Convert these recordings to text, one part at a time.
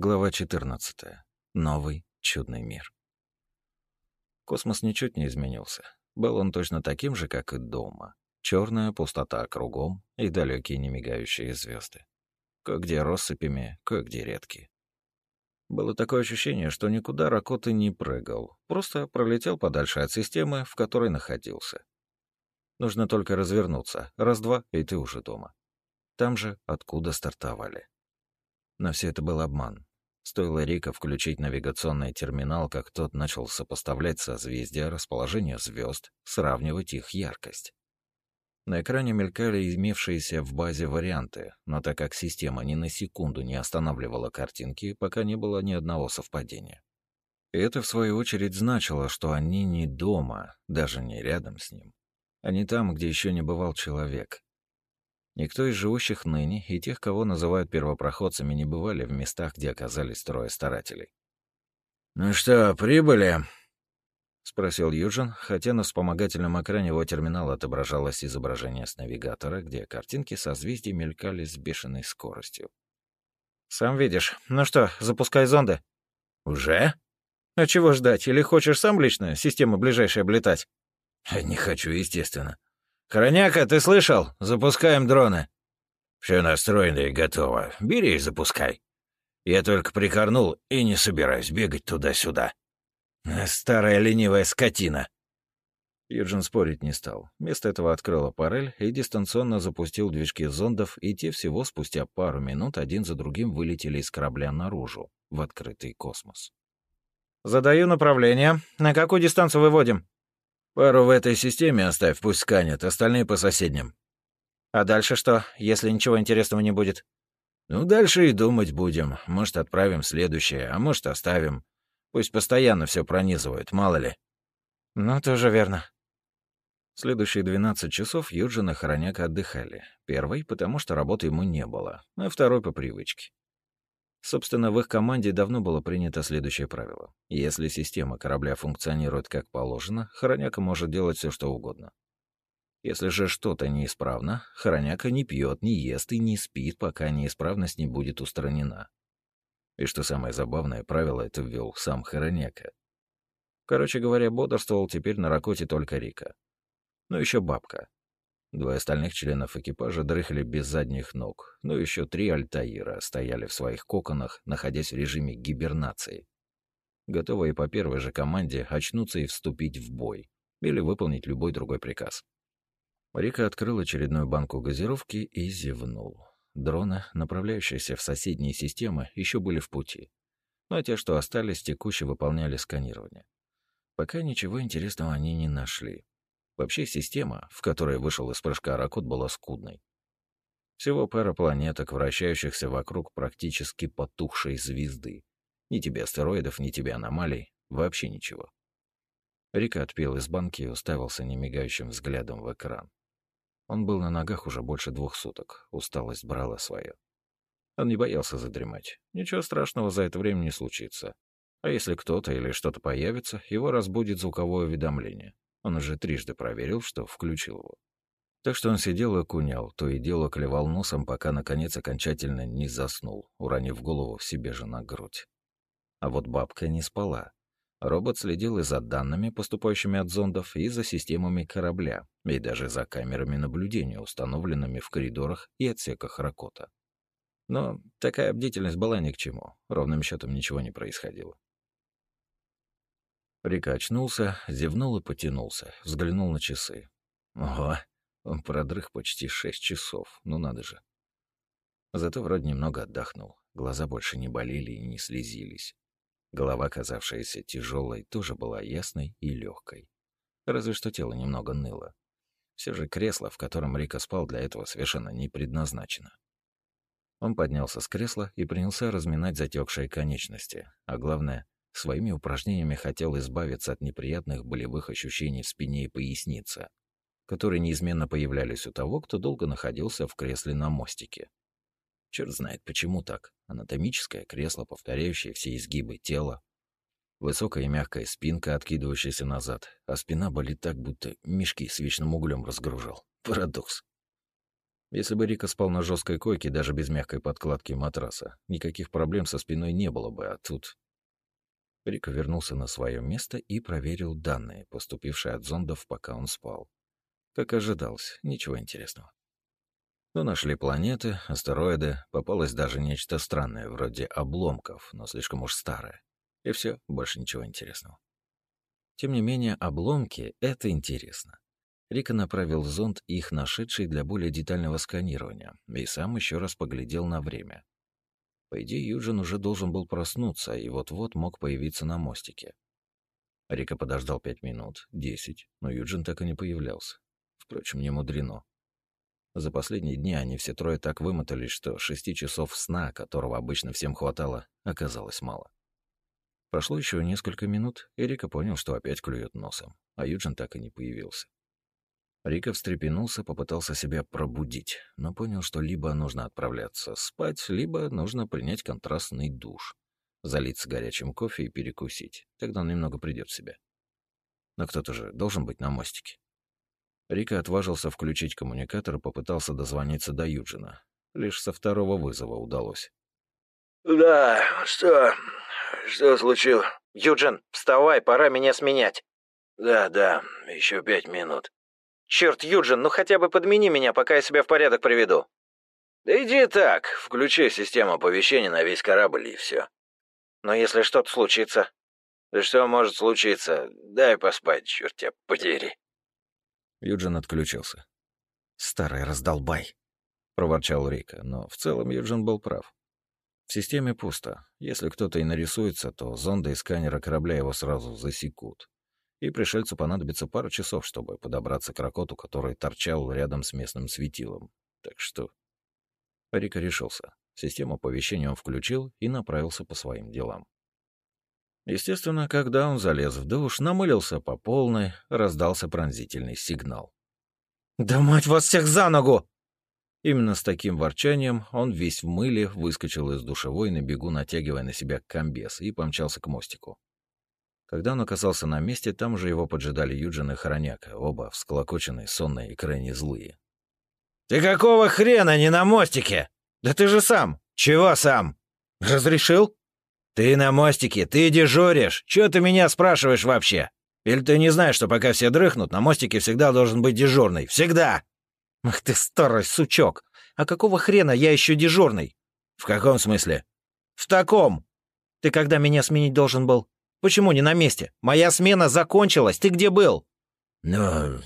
Глава 14. Новый чудный мир. Космос ничуть не изменился. Был он точно таким же, как и дома. Черная пустота кругом и далекие немигающие звезды. Кое-где россыпями, кое-где редкие. Было такое ощущение, что никуда Ракоты не прыгал, просто пролетел подальше от системы, в которой находился. Нужно только развернуться, раз-два, и ты уже дома. Там же, откуда стартовали. Но все это был обман. Стоило Рика включить навигационный терминал, как тот начал сопоставлять созвездия, расположение звезд, сравнивать их яркость. На экране мелькали имевшиеся в базе варианты, но так как система ни на секунду не останавливала картинки, пока не было ни одного совпадения. И это, в свою очередь, значило, что они не дома, даже не рядом с ним. Они там, где еще не бывал человек, Никто из живущих ныне и тех, кого называют первопроходцами, не бывали в местах, где оказались трое старателей. «Ну что, прибыли?» — спросил Юджин, хотя на вспомогательном экране его терминала отображалось изображение с навигатора, где картинки созвездий мелькали с бешеной скоростью. «Сам видишь. Ну что, запускай зонды». «Уже?» «А чего ждать? Или хочешь сам лично систему ближайшей облетать?» «Не хочу, естественно. «Хроняка, ты слышал? Запускаем дроны». «Все настроено и готово. Бери и запускай. Я только прикорнул и не собираюсь бегать туда-сюда. Старая ленивая скотина». Юджин спорить не стал. Вместо этого открыл аппарель и дистанционно запустил движки зондов, и те всего спустя пару минут один за другим вылетели из корабля наружу, в открытый космос. «Задаю направление. На какую дистанцию выводим?» Пару в этой системе оставь, пусть сканет, остальные по соседним. А дальше что, если ничего интересного не будет? Ну, дальше и думать будем. Может, отправим следующее, а может, оставим. Пусть постоянно все пронизывают, мало ли. Ну, тоже верно. Следующие 12 часов Юджин и Хороняк отдыхали. Первый, потому что работы ему не было, а второй по привычке. Собственно, в их команде давно было принято следующее правило. Если система корабля функционирует как положено, хороняка может делать все, что угодно. Если же что-то неисправно, хороняка не пьет, не ест и не спит, пока неисправность не будет устранена. И что самое забавное, правило это ввел сам хороняка. Короче говоря, бодрствовал теперь на Ракоте только Рика. Ну еще бабка. Двое остальных членов экипажа дрыхли без задних ног, но еще три Альтаира стояли в своих коконах, находясь в режиме гибернации. Готовые по первой же команде очнуться и вступить в бой, или выполнить любой другой приказ. Рика открыл очередную банку газировки и зевнул. Дроны, направляющиеся в соседние системы, еще были в пути. Но те, что остались, текуще выполняли сканирование. Пока ничего интересного они не нашли. Вообще система, в которой вышел из прыжка Ракот, была скудной. Всего пара планеток, вращающихся вокруг практически потухшей звезды. Ни тебе астероидов, ни тебе аномалий, вообще ничего. Рика отпил из банки и уставился немигающим взглядом в экран. Он был на ногах уже больше двух суток, усталость брала свое. Он не боялся задремать. Ничего страшного за это время не случится. А если кто-то или что-то появится, его разбудит звуковое уведомление. Он уже трижды проверил, что включил его. Так что он сидел и кунял, то и дело клевал носом, пока, наконец, окончательно не заснул, уронив голову себе же на грудь. А вот бабка не спала. Робот следил и за данными, поступающими от зондов, и за системами корабля, и даже за камерами наблюдения, установленными в коридорах и отсеках Ракота. Но такая бдительность была ни к чему, ровным счетом ничего не происходило. Рика очнулся, зевнул и потянулся, взглянул на часы. Ого, он продрых почти шесть часов, ну надо же. Зато вроде немного отдохнул, глаза больше не болели и не слезились. Голова, казавшаяся тяжелой, тоже была ясной и легкой. Разве что тело немного ныло. Все же кресло, в котором Рика спал, для этого совершенно не предназначено. Он поднялся с кресла и принялся разминать затекшие конечности, а главное Своими упражнениями хотел избавиться от неприятных болевых ощущений в спине и пояснице, которые неизменно появлялись у того, кто долго находился в кресле на мостике. Черт знает, почему так. Анатомическое кресло, повторяющее все изгибы тела. Высокая и мягкая спинка, откидывающаяся назад, а спина болит так, будто мешки с вечным углем разгружал. Парадокс. Если бы Рика спал на жесткой койке, даже без мягкой подкладки матраса, никаких проблем со спиной не было бы, а тут... Рика вернулся на свое место и проверил данные, поступившие от зондов, пока он спал. Как ожидалось, ничего интересного. Но нашли планеты, астероиды, попалось даже нечто странное, вроде обломков, но слишком уж старое. И все, больше ничего интересного. Тем не менее, обломки — это интересно. Рика направил зонд, их нашедший для более детального сканирования, и сам еще раз поглядел на время. По идее, Юджин уже должен был проснуться и вот-вот мог появиться на мостике. Рика подождал пять минут, десять, но Юджин так и не появлялся. Впрочем, не мудрено. За последние дни они все трое так вымотались, что шести часов сна, которого обычно всем хватало, оказалось мало. Прошло еще несколько минут, и Рика понял, что опять клюет носом, а Юджин так и не появился. Рика встрепенулся, попытался себя пробудить, но понял, что либо нужно отправляться спать, либо нужно принять контрастный душ, залиться горячим кофе и перекусить. Тогда он немного придет в себя. Но кто-то же должен быть на мостике. Рика отважился включить коммуникатор и попытался дозвониться до Юджина. Лишь со второго вызова удалось. «Да, что? Что случилось?» «Юджин, вставай, пора меня сменять». «Да, да, еще пять минут». «Черт, Юджин, ну хотя бы подмени меня, пока я себя в порядок приведу». «Да иди так, включи систему оповещения на весь корабль и все». «Но если что-то случится...» «Да что может случиться? Дай поспать, черт тебя подери». Юджин отключился. «Старый раздолбай», — проворчал Рика, но в целом Юджин был прав. В системе пусто. Если кто-то и нарисуется, то зонды и сканеры корабля его сразу засекут и пришельцу понадобится пара часов, чтобы подобраться к Ракоту, который торчал рядом с местным светилом. Так что... Рика решился. Систему оповещения он включил и направился по своим делам. Естественно, когда он залез в душ, намылился по полной, раздался пронзительный сигнал. «Да мать вас всех за ногу!» Именно с таким ворчанием он весь в мыле выскочил из душевой на бегу, натягивая на себя комбез, и помчался к мостику. Когда он оказался на месте, там уже его поджидали Юджин и Хороняка, оба всколокоченные, сонные и крайне злые. «Ты какого хрена не на мостике? Да ты же сам! Чего сам? Разрешил? Ты на мостике, ты дежуришь! Чего ты меня спрашиваешь вообще? Или ты не знаешь, что пока все дрыхнут, на мостике всегда должен быть дежурный? Всегда!» «Ах ты старый сучок! А какого хрена я еще дежурный?» «В каком смысле?» «В таком! Ты когда меня сменить должен был?» Почему не на месте? Моя смена закончилась. Ты где был?» «Ну,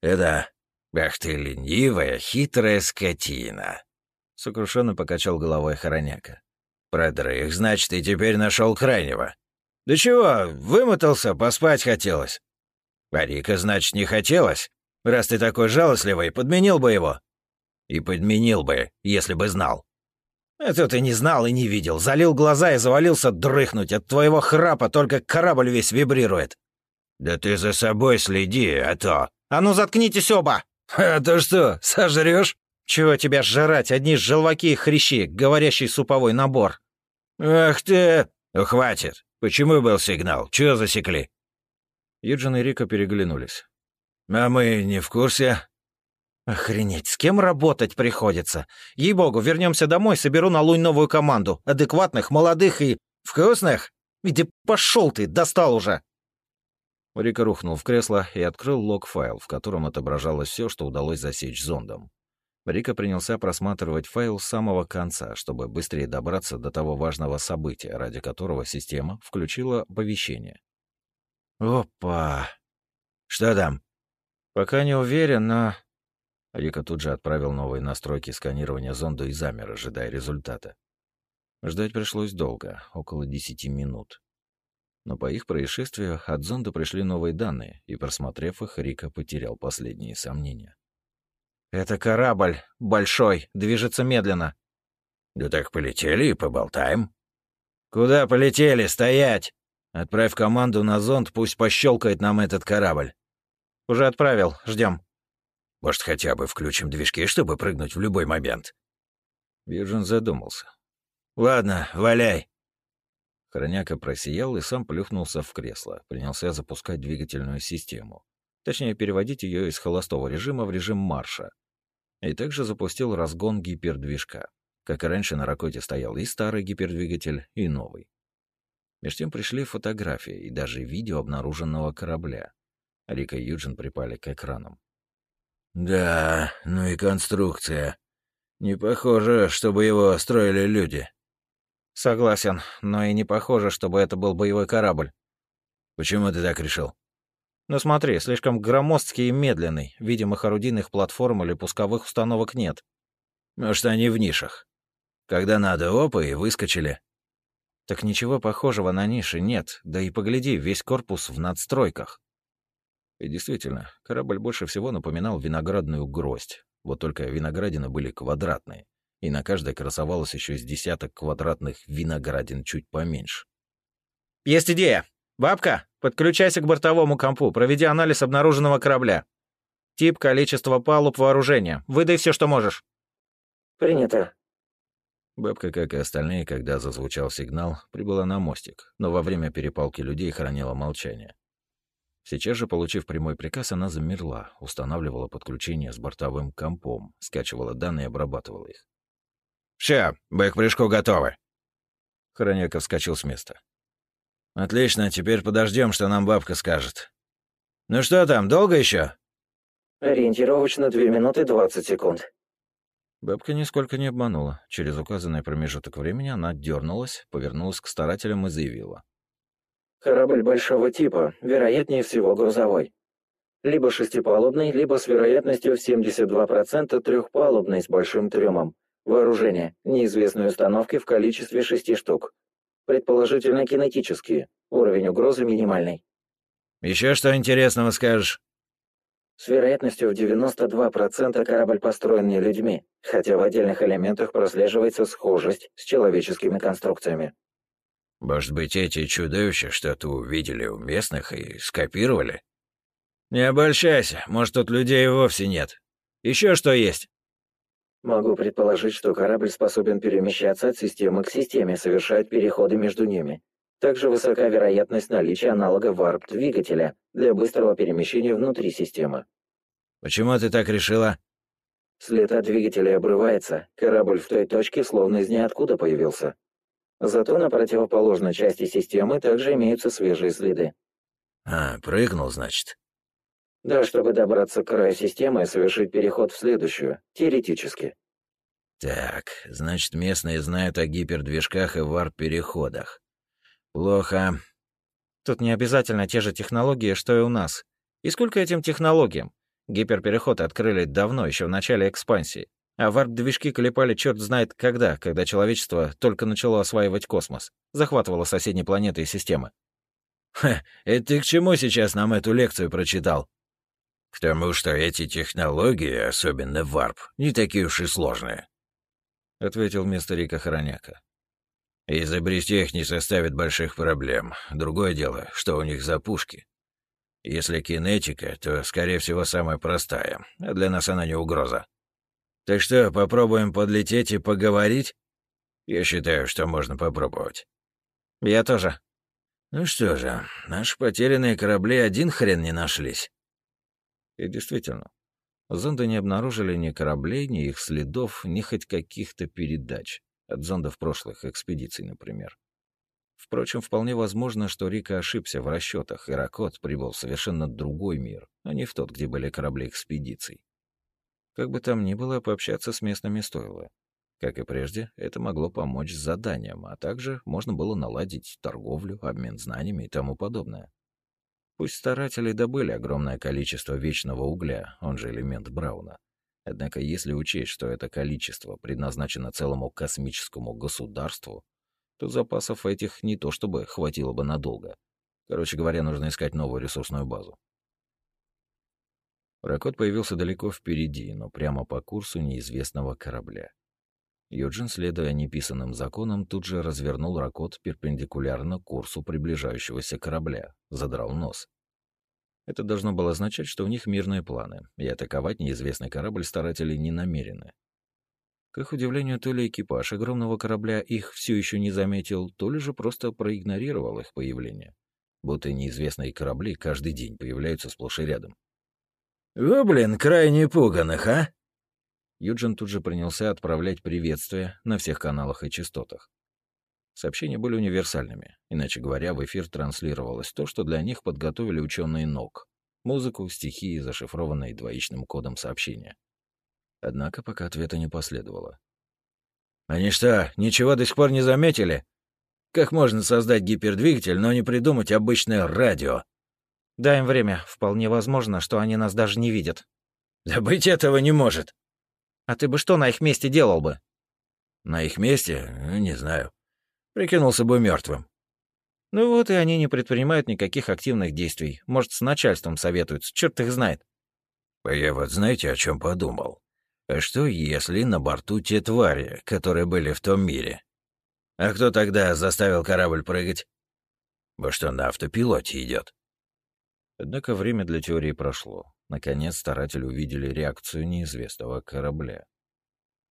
это... Ах ты ленивая, хитрая скотина!» Сокрушенно покачал головой Хороняка. «Продрых, значит, и теперь нашел крайнего. Да чего, вымотался, поспать хотелось. Парика, значит, не хотелось? Раз ты такой жалостливый, подменил бы его. И подменил бы, если бы знал. Это ты не знал и не видел. Залил глаза и завалился дрыхнуть. От твоего храпа только корабль весь вибрирует. Да ты за собой следи, а то... А ну заткнитесь оба! А то что, сожрешь? Чего тебя жрать? Одни желваки и хрящи, говорящий суповой набор. Ах ты... Ну, хватит. Почему был сигнал? Чего засекли? Юджин и Рика переглянулись. А мы не в курсе. Охренеть, с кем работать приходится? Ей-богу, вернемся домой, соберу на лунь новую команду. Адекватных, молодых и... вкусных? Иди пошел ты, достал уже. Рика рухнул в кресло и открыл лог-файл, в котором отображалось все, что удалось засечь зондом. Рика принялся просматривать файл с самого конца, чтобы быстрее добраться до того важного события, ради которого система включила оповещение. «Опа! Что там?» «Пока не уверен, но Рика тут же отправил новые настройки сканирования зонда и замер, ожидая результата. Ждать пришлось долго, около десяти минут. Но по их происшествию от зонда пришли новые данные, и, просмотрев их, Рика потерял последние сомнения. «Это корабль, большой, движется медленно». «Да так полетели и поболтаем». «Куда полетели? Стоять! Отправь команду на зонд, пусть пощелкает нам этот корабль». «Уже отправил, ждем. Может, хотя бы включим движки, чтобы прыгнуть в любой момент?» Вирджин задумался. «Ладно, валяй». Хроняка просиял и сам плюхнулся в кресло, принялся запускать двигательную систему. Точнее, переводить ее из холостого режима в режим марша. И также запустил разгон гипердвижка. Как и раньше на Ракоте стоял и старый гипердвигатель, и новый. Меж тем пришли фотографии и даже видео обнаруженного корабля. Рика и Юджин припали к экранам. «Да, ну и конструкция. Не похоже, чтобы его строили люди». «Согласен, но и не похоже, чтобы это был боевой корабль». «Почему ты так решил?» «Ну смотри, слишком громоздкий и медленный. Видимых орудийных платформ или пусковых установок нет». «Может, они в нишах? Когда надо, опа, и выскочили». «Так ничего похожего на ниши нет. Да и погляди, весь корпус в надстройках». И действительно, корабль больше всего напоминал виноградную гроздь. Вот только виноградины были квадратные, и на каждой красовалось еще с десяток квадратных виноградин чуть поменьше. «Есть идея! Бабка, подключайся к бортовому компу, проведи анализ обнаруженного корабля. Тип, количество палуб, вооружения. Выдай все, что можешь». «Принято». Бабка, как и остальные, когда зазвучал сигнал, прибыла на мостик, но во время перепалки людей хранила молчание. Сейчас же, получив прямой приказ, она замерла, устанавливала подключение с бортовым компом, скачивала данные и обрабатывала их. «Все, мы к прыжку готовы!» Хроняка вскочил с места. «Отлично, теперь подождем, что нам бабка скажет. Ну что там, долго еще? «Ориентировочно 2 минуты 20 секунд». Бабка нисколько не обманула. Через указанный промежуток времени она дернулась, повернулась к старателям и заявила. Корабль большого типа, вероятнее всего грузовой. Либо шестипалубный, либо с вероятностью в 72% трехпалубный с большим трюмом. Вооружение. Неизвестные установки в количестве шести штук. Предположительно кинетические. Уровень угрозы минимальный. Еще что интересного скажешь? С вероятностью в 92% корабль построен не людьми, хотя в отдельных элементах прослеживается схожесть с человеческими конструкциями. Может быть, эти чудовища что-то увидели у местных и скопировали? Не обольщайся, может, тут людей вовсе нет. Еще что есть? Могу предположить, что корабль способен перемещаться от системы к системе, совершать переходы между ними. Также высока вероятность наличия аналога варп-двигателя для быстрого перемещения внутри системы. Почему ты так решила? След от двигателя обрывается, корабль в той точке словно из ниоткуда появился. Зато на противоположной части системы также имеются свежие следы. А, прыгнул, значит? Да, чтобы добраться к краю системы и совершить переход в следующую, теоретически. Так, значит, местные знают о гипердвижках и варп-переходах. Плохо. Тут не обязательно те же технологии, что и у нас. И сколько этим технологиям? Гиперпереход открыли давно, еще в начале экспансии. А варп-движки клепали черт знает когда, когда человечество только начало осваивать космос, захватывало соседние планеты и системы. «Ха, это ты к чему сейчас нам эту лекцию прочитал?» «К тому, что эти технологии, особенно варп, не такие уж и сложные», — ответил вместо Рика Хороняка. «Изобрести их не составит больших проблем. Другое дело, что у них за пушки. Если кинетика, то, скорее всего, самая простая, а для нас она не угроза. Так что, попробуем подлететь и поговорить? Я считаю, что можно попробовать. Я тоже. Ну что же, наши потерянные корабли один хрен не нашлись. И действительно, зонды не обнаружили ни кораблей, ни их следов, ни хоть каких-то передач. От зондов прошлых экспедиций, например. Впрочем, вполне возможно, что Рика ошибся в расчетах, и Ракот прибыл в совершенно другой мир, а не в тот, где были корабли экспедиций. Как бы там ни было, пообщаться с местными стоило. Как и прежде, это могло помочь с заданием, а также можно было наладить торговлю, обмен знаниями и тому подобное. Пусть старатели добыли огромное количество вечного угля, он же элемент Брауна. Однако если учесть, что это количество предназначено целому космическому государству, то запасов этих не то чтобы хватило бы надолго. Короче говоря, нужно искать новую ресурсную базу. Ракот появился далеко впереди, но прямо по курсу неизвестного корабля. Юджин, следуя неписанным законам, тут же развернул Ракот перпендикулярно курсу приближающегося корабля, задрал нос. Это должно было означать, что у них мирные планы, и атаковать неизвестный корабль старатели не намерены. К их удивлению, то ли экипаж огромного корабля их все еще не заметил, то ли же просто проигнорировал их появление. Будто неизвестные корабли каждый день появляются сплошь и рядом. «Вы, блин, крайне пуганых, а?» Юджин тут же принялся отправлять приветствия на всех каналах и частотах. Сообщения были универсальными, иначе говоря, в эфир транслировалось то, что для них подготовили ученые НОК — музыку, стихи, зашифрованные двоичным кодом сообщения. Однако пока ответа не последовало. «Они что, ничего до сих пор не заметили? Как можно создать гипердвигатель, но не придумать обычное радио?» «Дай им время. Вполне возможно, что они нас даже не видят». «Да быть этого не может». «А ты бы что на их месте делал бы?» «На их месте? Ну, не знаю. Прикинулся бы мертвым. Ну вот и они не предпринимают никаких активных действий. Может, с начальством советуются, черт их знает. А я вот знаете, о чем подумал? А что, если на борту те твари, которые были в том мире? А кто тогда заставил корабль прыгать? Во что на автопилоте идет? Однако время для теории прошло. Наконец старатели увидели реакцию неизвестного корабля.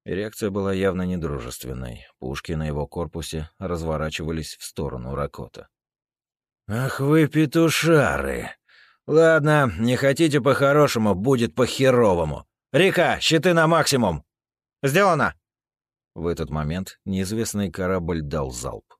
Реакция была явно недружественной. Пушки на его корпусе разворачивались в сторону Ракота. «Ах вы петушары! Ладно, не хотите по-хорошему, будет по-херовому. Река, щиты на максимум!» «Сделано!» В этот момент неизвестный корабль дал залп.